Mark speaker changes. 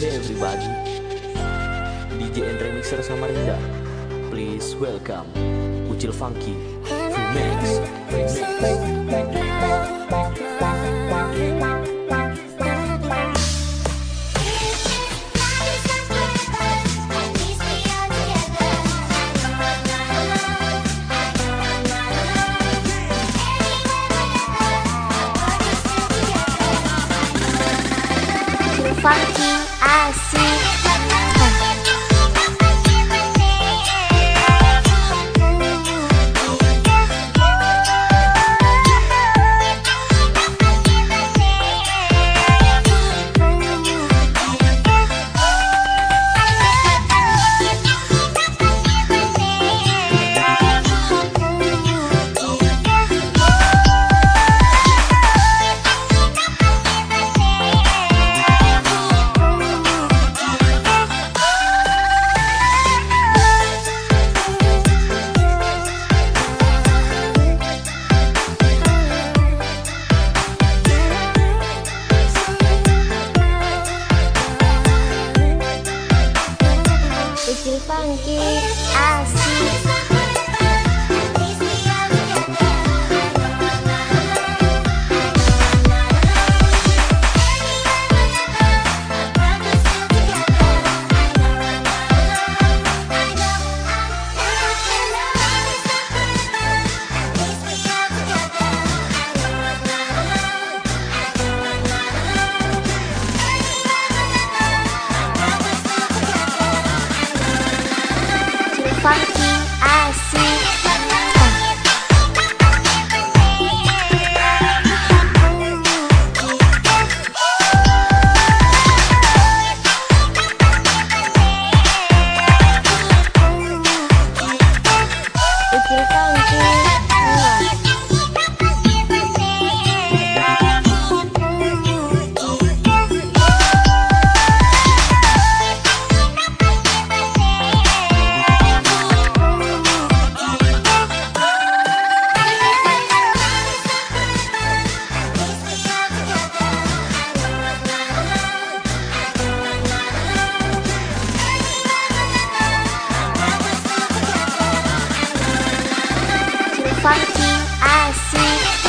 Speaker 1: Hey everybody DJ and Remixer Samarinda Please welcome Ucil Funky. Remix
Speaker 2: Funky asik Ucil funky asik Ucil funky fucking I see.